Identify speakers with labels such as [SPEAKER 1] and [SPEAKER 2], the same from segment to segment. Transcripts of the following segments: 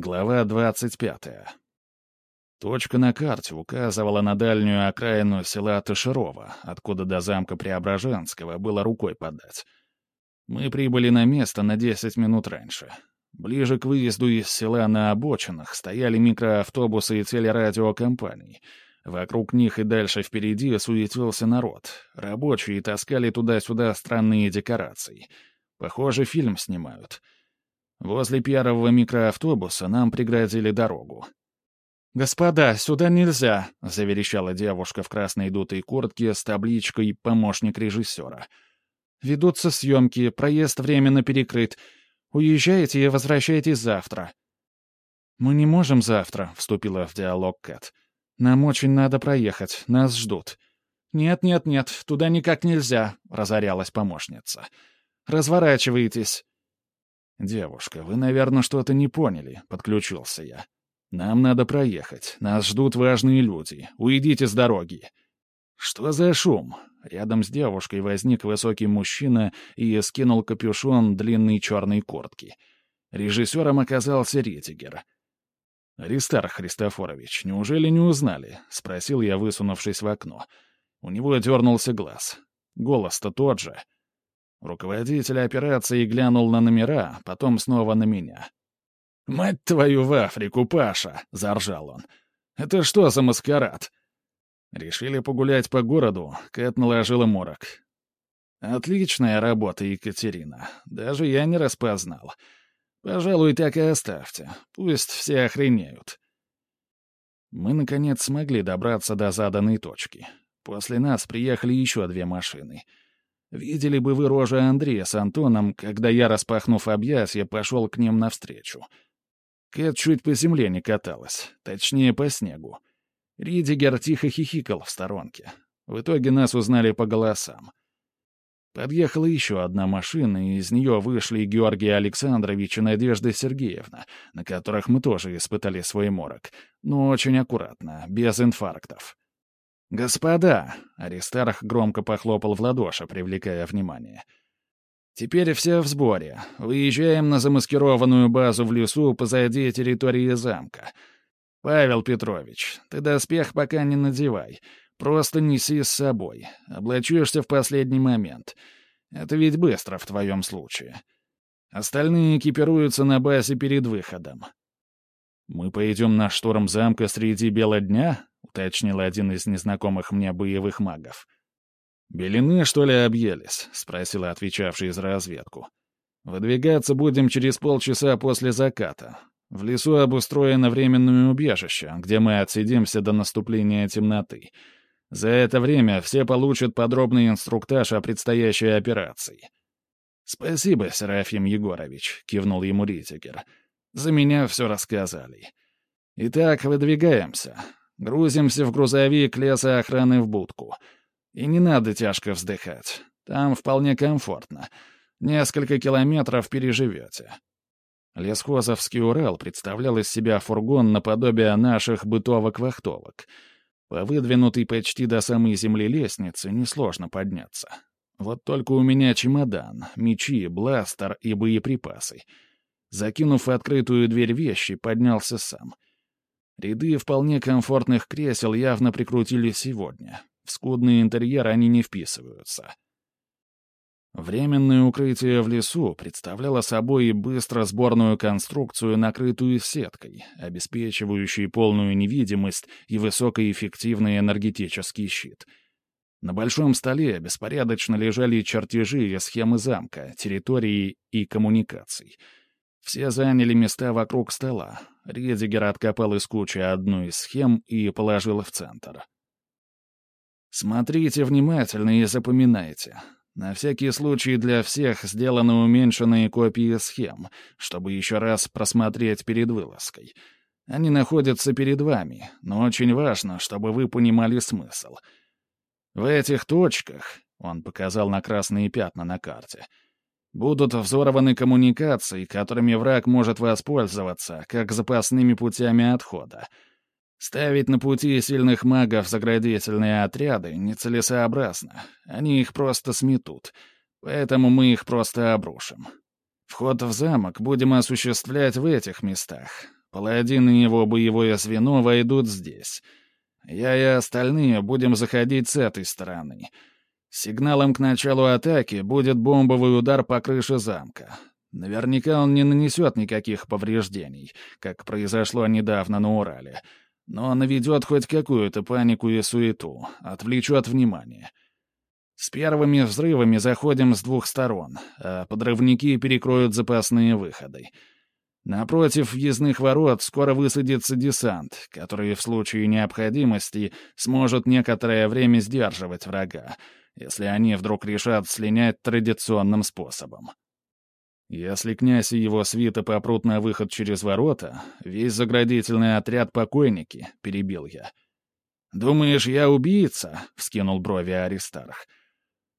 [SPEAKER 1] Глава 25. Точка на карте указывала на дальнюю окраину села Таширова, откуда до замка Преображенского было рукой подать. Мы прибыли на место на 10 минут раньше. Ближе к выезду из села на обочинах стояли микроавтобусы и телерадиокомпании. Вокруг них и дальше впереди суетился народ. Рабочие таскали туда-сюда странные декорации. Похоже, фильм снимают — Возле первого микроавтобуса нам преградили дорогу. «Господа, сюда нельзя!» — заверещала девушка в красной дутой куртке с табличкой «Помощник режиссера». «Ведутся съемки, проезд временно перекрыт. Уезжайте и возвращайтесь завтра». «Мы не можем завтра», — вступила в диалог Кэт. «Нам очень надо проехать, нас ждут». «Нет-нет-нет, туда никак нельзя», — разорялась помощница. «Разворачивайтесь». «Девушка, вы, наверное, что-то не поняли», — подключился я. «Нам надо проехать. Нас ждут важные люди. Уйдите с дороги». «Что за шум?» Рядом с девушкой возник высокий мужчина и скинул капюшон длинной черной куртки. Режиссером оказался Ретигер. «Аристар Христофорович, неужели не узнали?» — спросил я, высунувшись в окно. У него дернулся глаз. Голос-то тот же. Руководитель операции глянул на номера, потом снова на меня. «Мать твою в Африку, Паша!» — заржал он. «Это что за маскарад?» Решили погулять по городу, Кэт наложила морок. «Отличная работа, Екатерина. Даже я не распознал. Пожалуй, так и оставьте. Пусть все охренеют». Мы, наконец, смогли добраться до заданной точки. После нас приехали еще две машины — Видели бы вы рожи Андрея с Антоном, когда я, распахнув объятья, пошел к ним навстречу. Кэт чуть по земле не каталась, точнее, по снегу. Ридигер тихо хихикал в сторонке. В итоге нас узнали по голосам. Подъехала еще одна машина, и из нее вышли Георгий Александрович и Надежда Сергеевна, на которых мы тоже испытали свой морок, но очень аккуратно, без инфарктов. «Господа!» — Аристарх громко похлопал в ладоши, привлекая внимание. «Теперь все в сборе. Выезжаем на замаскированную базу в лесу позади территории замка. Павел Петрович, ты доспех пока не надевай. Просто неси с собой. Облачишься в последний момент. Это ведь быстро в твоем случае. Остальные экипируются на базе перед выходом. Мы пойдем на штурм замка среди бела дня? — уточнил один из незнакомых мне боевых магов. «Белины, что ли, объелись?» — спросил отвечавший за разведку. «Выдвигаться будем через полчаса после заката. В лесу обустроено временное убежище, где мы отсидимся до наступления темноты. За это время все получат подробный инструктаж о предстоящей операции». «Спасибо, Серафим Егорович», — кивнул ему Ритигер. «За меня все рассказали. Итак, выдвигаемся. Грузимся в грузовик леса охраны в будку. И не надо тяжко вздыхать. Там вполне комфортно. Несколько километров переживете. Лесхозовский Урал представлял из себя фургон наподобие наших бытовок-вахтовок. По выдвинутой почти до самой земли лестнице несложно подняться. Вот только у меня чемодан, мечи, бластер и боеприпасы. Закинув открытую дверь вещи, поднялся сам — Ряды вполне комфортных кресел явно прикрутили сегодня. В скудный интерьер они не вписываются. Временное укрытие в лесу представляло собой быстро сборную конструкцию, накрытую сеткой, обеспечивающую полную невидимость и высокоэффективный энергетический щит. На большом столе беспорядочно лежали чертежи и схемы замка, территории и коммуникаций — все заняли места вокруг стола. Редигер откопал из кучи одну из схем и положил в центр. «Смотрите внимательно и запоминайте. На всякий случай для всех сделаны уменьшенные копии схем, чтобы еще раз просмотреть перед вылазкой. Они находятся перед вами, но очень важно, чтобы вы понимали смысл. В этих точках, — он показал на красные пятна на карте, — Будут взорваны коммуникации, которыми враг может воспользоваться, как запасными путями отхода. Ставить на пути сильных магов заградительные отряды нецелесообразно. Они их просто сметут. Поэтому мы их просто обрушим. Вход в замок будем осуществлять в этих местах. паладин и его боевое звено войдут здесь. Я и остальные будем заходить с этой стороны. Сигналом к началу атаки будет бомбовый удар по крыше замка. Наверняка он не нанесет никаких повреждений, как произошло недавно на Урале, но наведет хоть какую-то панику и суету, отвлечет внимание. С первыми взрывами заходим с двух сторон, а подрывники перекроют запасные выходы. Напротив въездных ворот скоро высадится десант, который в случае необходимости сможет некоторое время сдерживать врага, если они вдруг решат слинять традиционным способом. Если князь и его свита попрут на выход через ворота, весь заградительный отряд покойники, — перебил я. «Думаешь, я убийца?» — вскинул брови Аристарх.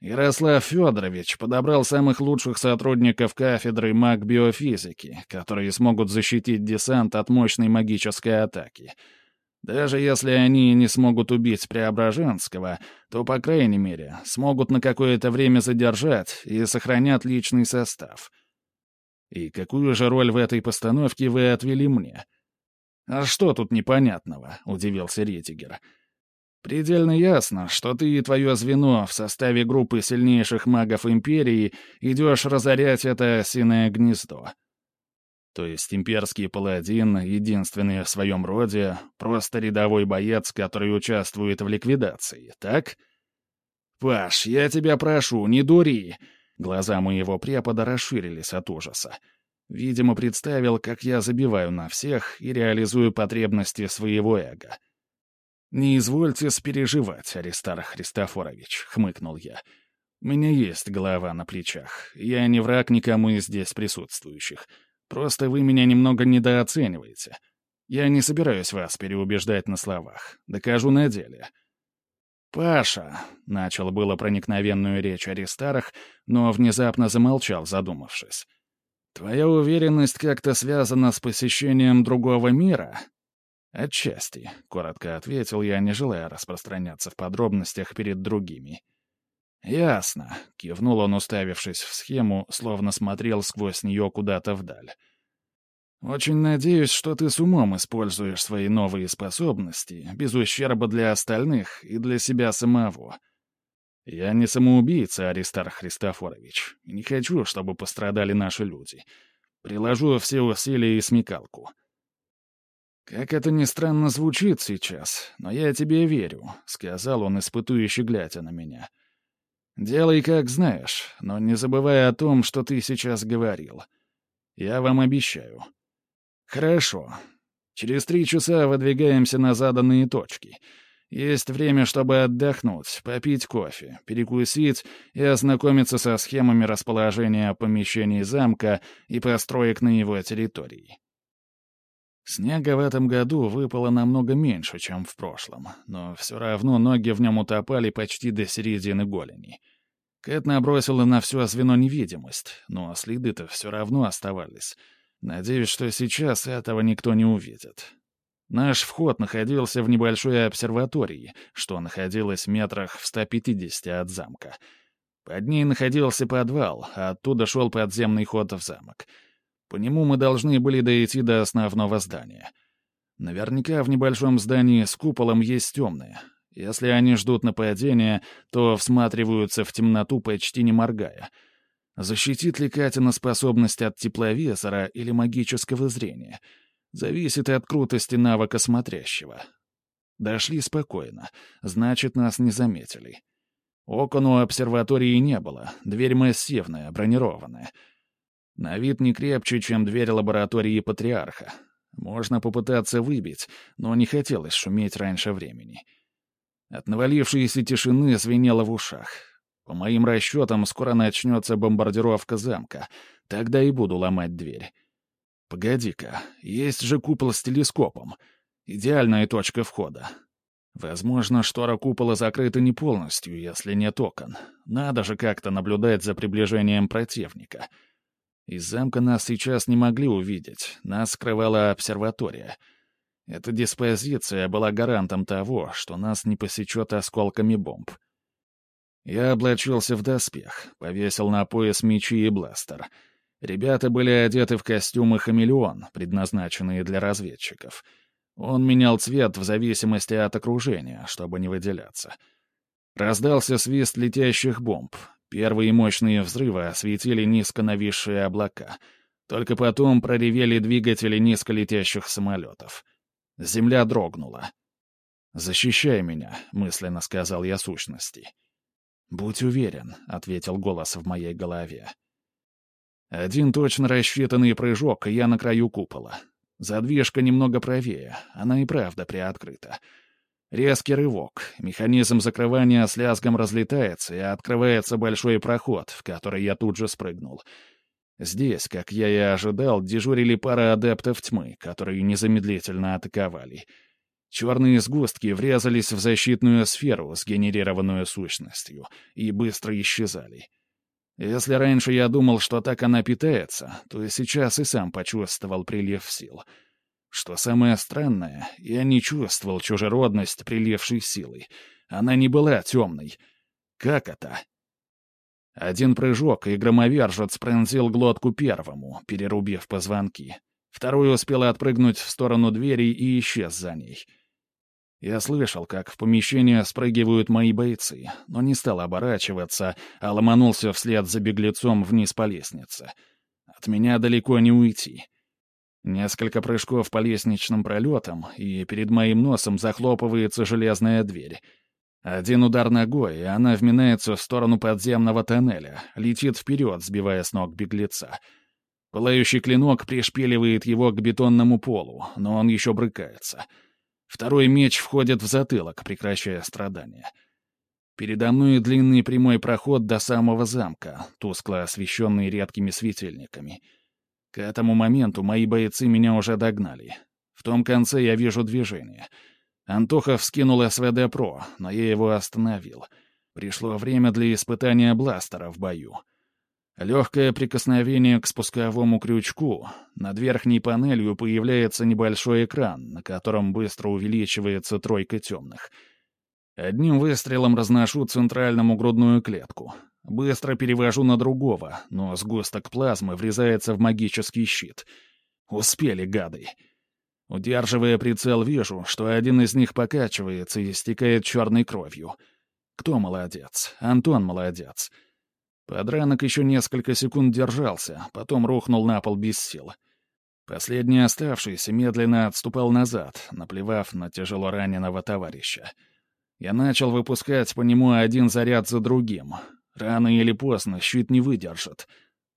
[SPEAKER 1] Ярослав Федорович подобрал самых лучших сотрудников кафедры маг-биофизики, которые смогут защитить десант от мощной магической атаки. Даже если они не смогут убить Преображенского, то, по крайней мере, смогут на какое-то время задержать и сохранят личный состав. И какую же роль в этой постановке вы отвели мне? «А что тут непонятного?» — удивился Ретигер. «Предельно ясно, что ты и твое звено в составе группы сильнейших магов Империи идешь разорять это осиное гнездо. То есть имперский паладин, единственный в своем роде, просто рядовой боец, который участвует в ликвидации, так? «Паш, я тебя прошу, не дури!» Глаза моего препода расширились от ужаса. Видимо, представил, как я забиваю на всех и реализую потребности своего эго. «Не извольте спереживать, Аристар Христофорович», — хмыкнул я. «У меня есть голова на плечах. Я не враг никому из здесь присутствующих. Просто вы меня немного недооцениваете. Я не собираюсь вас переубеждать на словах. Докажу на деле. «Паша», — начал было проникновенную речь о Рестарах, но внезапно замолчал, задумавшись. «Твоя уверенность как-то связана с посещением другого мира?» «Отчасти», — коротко ответил я, не желая распространяться в подробностях перед другими. «Ясно», — кивнул он, уставившись в схему, словно смотрел сквозь нее куда-то вдаль. «Очень надеюсь, что ты с умом используешь свои новые способности, без ущерба для остальных и для себя самого. Я не самоубийца, Аристар Христофорович, не хочу, чтобы пострадали наши люди. Приложу все усилия и смекалку». «Как это ни странно звучит сейчас, но я тебе верю», — сказал он, испытующе глядя на меня. «Делай, как знаешь, но не забывай о том, что ты сейчас говорил. Я вам обещаю». «Хорошо. Через три часа выдвигаемся на заданные точки. Есть время, чтобы отдохнуть, попить кофе, перекусить и ознакомиться со схемами расположения помещений замка и построек на его территории». Снега в этом году выпало намного меньше, чем в прошлом, но все равно ноги в нем утопали почти до середины голени. Кэт набросила на все звено невидимость, но следы-то все равно оставались — Надеюсь, что сейчас этого никто не увидит. Наш вход находился в небольшой обсерватории, что находилось в метрах в 150 от замка. Под ней находился подвал, а оттуда шел подземный ход в замок. По нему мы должны были дойти до основного здания. Наверняка в небольшом здании с куполом есть темные. Если они ждут нападения, то всматриваются в темноту, почти не моргая — Защитит ли Катина способность от тепловизора или магического зрения? Зависит и от крутости навыка смотрящего. Дошли спокойно, значит, нас не заметили. Окон у обсерватории не было, дверь массивная, бронированная. На вид не крепче, чем дверь лаборатории Патриарха. Можно попытаться выбить, но не хотелось шуметь раньше времени. От навалившейся тишины звенело в ушах. По моим расчетам, скоро начнется бомбардировка замка. Тогда и буду ломать дверь. Погоди-ка, есть же купол с телескопом. Идеальная точка входа. Возможно, штора купола закрыта не полностью, если нет окон. Надо же как-то наблюдать за приближением противника. Из замка нас сейчас не могли увидеть, нас скрывала обсерватория. Эта диспозиция была гарантом того, что нас не посечет осколками бомб. Я облачился в доспех, повесил на пояс мечи и бластер. Ребята были одеты в костюмы «Хамелеон», предназначенные для разведчиков. Он менял цвет в зависимости от окружения, чтобы не выделяться. Раздался свист летящих бомб. Первые мощные взрывы осветили низко нависшие облака. Только потом проревели двигатели низколетящих самолетов. Земля дрогнула. «Защищай меня», — мысленно сказал я сущности. «Будь уверен», — ответил голос в моей голове. Один точно рассчитанный прыжок, и я на краю купола. Задвижка немного правее, она и правда приоткрыта. Резкий рывок, механизм закрывания с лязгом разлетается, и открывается большой проход, в который я тут же спрыгнул. Здесь, как я и ожидал, дежурили пара адептов тьмы, которые незамедлительно атаковали. Черные сгустки врезались в защитную сферу, сгенерированную сущностью, и быстро исчезали. Если раньше я думал, что так она питается, то сейчас и сам почувствовал прилив сил. Что самое странное, я не чувствовал чужеродность прилившей силы. Она не была темной. Как это? Один прыжок, и громовержец пронзил глотку первому, перерубив позвонки. Второй успел отпрыгнуть в сторону двери и исчез за ней — я слышал, как в помещение спрыгивают мои бойцы, но не стал оборачиваться, а ломанулся вслед за беглецом вниз по лестнице. От меня далеко не уйти. Несколько прыжков по лестничным пролетам, и перед моим носом захлопывается железная дверь. Один удар ногой, и она вминается в сторону подземного тоннеля, летит вперед, сбивая с ног беглеца. Пылающий клинок пришпиливает его к бетонному полу, но он еще брыкается — Второй меч входит в затылок, прекращая страдания. Передо мной длинный прямой проход до самого замка, тускло освещенный редкими светильниками. К этому моменту мои бойцы меня уже догнали. В том конце я вижу движение. Антохов скинул СВД-ПРО, но я его остановил. Пришло время для испытания бластера в бою. Легкое прикосновение к спусковому крючку. Над верхней панелью появляется небольшой экран, на котором быстро увеличивается тройка темных. Одним выстрелом разношу центральному грудную клетку. Быстро перевожу на другого, но сгусток плазмы врезается в магический щит. Успели, гады. Удерживая прицел, вижу, что один из них покачивается и истекает черной кровью. Кто молодец? Антон молодец. Подранок еще несколько секунд держался, потом рухнул на пол без сил. Последний оставшийся медленно отступал назад, наплевав на тяжело раненого товарища. Я начал выпускать по нему один заряд за другим. Рано или поздно щит не выдержит.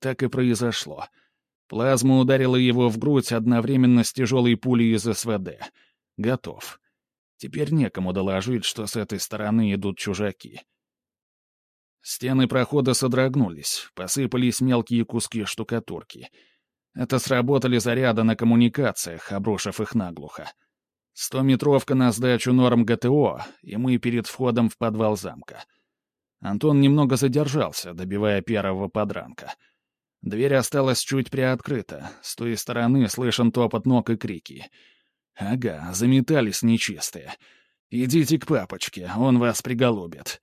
[SPEAKER 1] Так и произошло. Плазма ударила его в грудь одновременно с тяжелой пулей из СВД. Готов. Теперь некому доложить, что с этой стороны идут чужаки. Стены прохода содрогнулись, посыпались мелкие куски штукатурки. Это сработали заряды на коммуникациях, обрушив их наглухо. Стометровка на сдачу норм ГТО, и мы перед входом в подвал замка. Антон немного задержался, добивая первого подранка. Дверь осталась чуть приоткрыта. С той стороны слышен топот ног и крики. «Ага, заметались нечистые. Идите к папочке, он вас приголубит».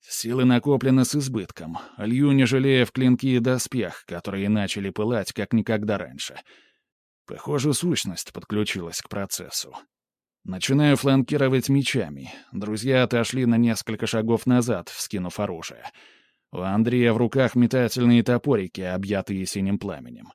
[SPEAKER 1] Силы накоплены с избытком, лью не жалея в клинки и доспех, которые начали пылать как никогда раньше. Похоже, сущность подключилась к процессу. Начинаю фланкировать мечами. Друзья отошли на несколько шагов назад, вскинув оружие. У Андрея в руках метательные топорики, объятые синим пламенем.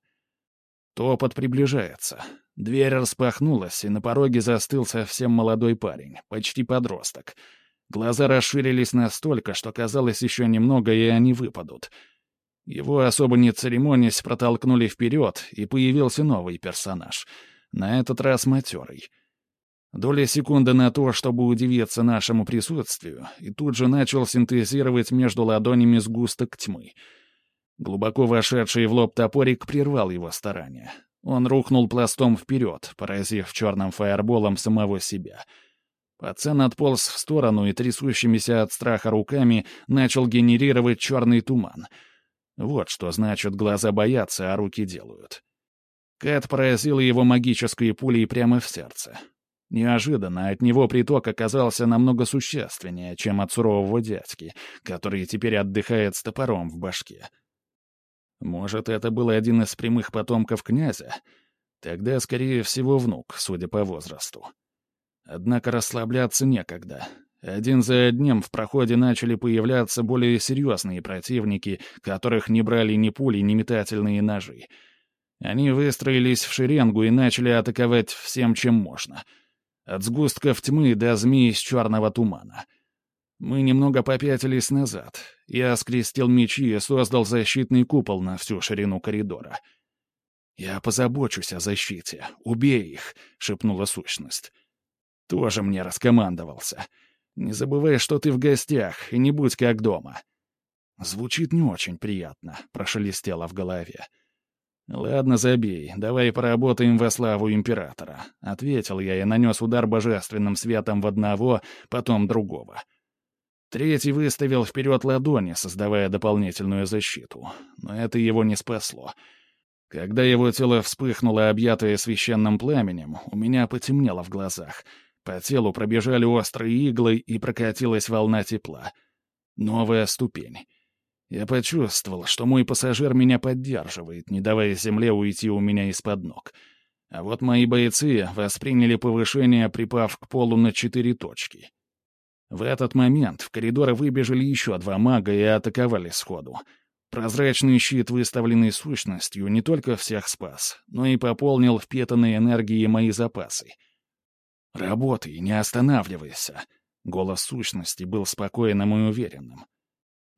[SPEAKER 1] Топот приближается. Дверь распахнулась, и на пороге застыл совсем молодой парень, почти подросток — Глаза расширились настолько, что казалось еще немного, и они выпадут. Его особо не церемонясь протолкнули вперед, и появился новый персонаж. На этот раз матерый. Доля секунды на то, чтобы удивиться нашему присутствию, и тут же начал синтезировать между ладонями сгусток тьмы. Глубоко вошедший в лоб топорик прервал его старания. Он рухнул пластом вперед, поразив черным фаерболом самого себя — Пацан отполз в сторону и трясущимися от страха руками начал генерировать черный туман. Вот что значит глаза боятся, а руки делают. Кэт поразила его магической пулей прямо в сердце. Неожиданно от него приток оказался намного существеннее, чем от сурового дядьки, который теперь отдыхает с топором в башке. Может, это был один из прямых потомков князя? Тогда, скорее всего, внук, судя по возрасту. Однако расслабляться некогда. Один за одним в проходе начали появляться более серьезные противники, которых не брали ни пули, ни метательные ножи. Они выстроились в шеренгу и начали атаковать всем, чем можно. От сгустков тьмы до змеи из черного тумана. Мы немного попятились назад. Я скрестил мечи и создал защитный купол на всю ширину коридора. «Я позабочусь о защите. Убей их!» — шепнула сущность. Тоже мне раскомандовался. Не забывай, что ты в гостях, и не будь как дома. Звучит не очень приятно, прошелестело в голове. «Ладно, забей, давай поработаем во славу императора», — ответил я и нанес удар божественным светом в одного, потом другого. Третий выставил вперед ладони, создавая дополнительную защиту, но это его не спасло. Когда его тело вспыхнуло, объятое священным пламенем, у меня потемнело в глазах — по телу пробежали острые иглы и прокатилась волна тепла. Новая ступень. Я почувствовал, что мой пассажир меня поддерживает, не давая земле уйти у меня из-под ног. А вот мои бойцы восприняли повышение, припав к полу на четыре точки. В этот момент в коридор выбежали еще два мага и атаковали сходу. Прозрачный щит, выставленный сущностью, не только всех спас, но и пополнил впитанной энергией мои запасы — «Работай, не останавливайся!» Голос сущности был спокойным и уверенным.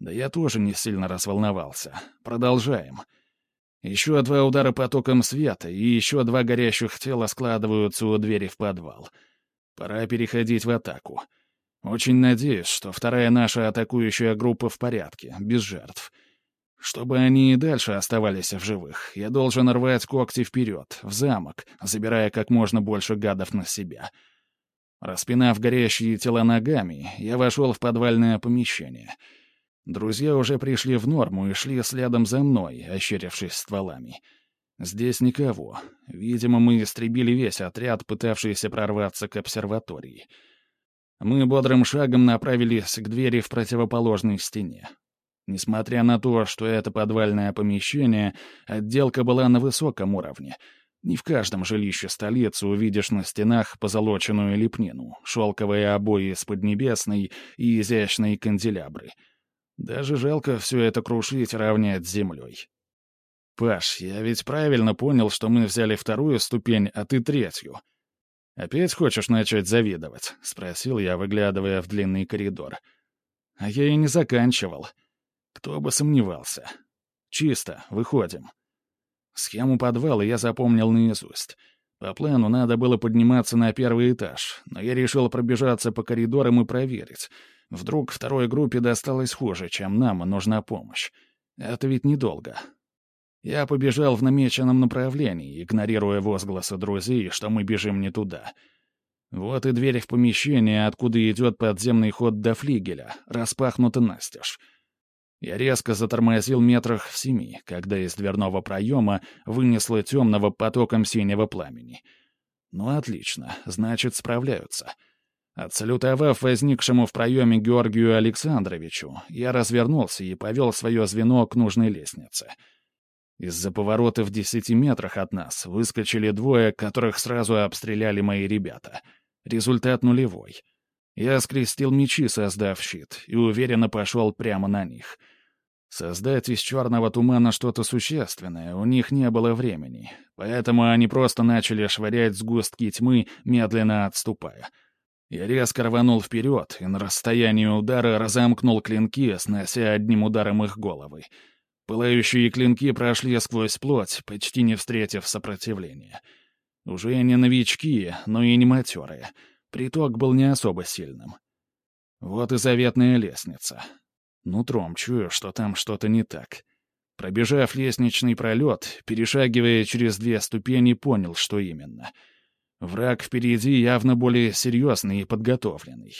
[SPEAKER 1] Да я тоже не сильно разволновался. Продолжаем. Еще два удара потоком света, и еще два горящих тела складываются у двери в подвал. Пора переходить в атаку. Очень надеюсь, что вторая наша атакующая группа в порядке, без жертв. Чтобы они и дальше оставались в живых, я должен рвать когти вперед, в замок, забирая как можно больше гадов на себя — Распинав горящие тела ногами, я вошел в подвальное помещение. Друзья уже пришли в норму и шли следом за мной, ощерившись стволами. Здесь никого. Видимо, мы истребили весь отряд, пытавшийся прорваться к обсерватории. Мы бодрым шагом направились к двери в противоположной стене. Несмотря на то, что это подвальное помещение, отделка была на высоком уровне — не в каждом жилище столицы увидишь на стенах позолоченную лепнину, шелковые обои с поднебесной и изящные канделябры. Даже жалко все это крушить равнять с землей. «Паш, я ведь правильно понял, что мы взяли вторую ступень, а ты третью. Опять хочешь начать завидовать?» — спросил я, выглядывая в длинный коридор. А я и не заканчивал. Кто бы сомневался. «Чисто, выходим». Схему подвала я запомнил наизусть. По плану надо было подниматься на первый этаж, но я решил пробежаться по коридорам и проверить. Вдруг второй группе досталось хуже, чем нам, и нужна помощь. Это ведь недолго. Я побежал в намеченном направлении, игнорируя возгласы друзей, что мы бежим не туда. Вот и дверь в помещение, откуда идет подземный ход до флигеля, распахнута настежь. Я резко затормозил метрах в семи, когда из дверного проема вынесло темного потоком синего пламени. Ну, отлично, значит, справляются. Отсалютовав возникшему в проеме Георгию Александровичу, я развернулся и повел свое звено к нужной лестнице. Из-за поворота в десяти метрах от нас выскочили двое, которых сразу обстреляли мои ребята. Результат нулевой. Я скрестил мечи, создав щит, и уверенно пошел прямо на них — Создать из черного тумана что-то существенное у них не было времени, поэтому они просто начали швырять сгустки тьмы, медленно отступая. Я резко рванул вперед и на расстоянии удара разомкнул клинки, снося одним ударом их головы. Пылающие клинки прошли сквозь плоть, почти не встретив сопротивления. Уже не новички, но и не матерые. Приток был не особо сильным. Вот и заветная лестница. Нутром чую, что там что-то не так. Пробежав лестничный пролет, перешагивая через две ступени, понял, что именно. Враг впереди явно более серьезный и подготовленный.